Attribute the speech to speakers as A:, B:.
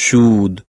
A: should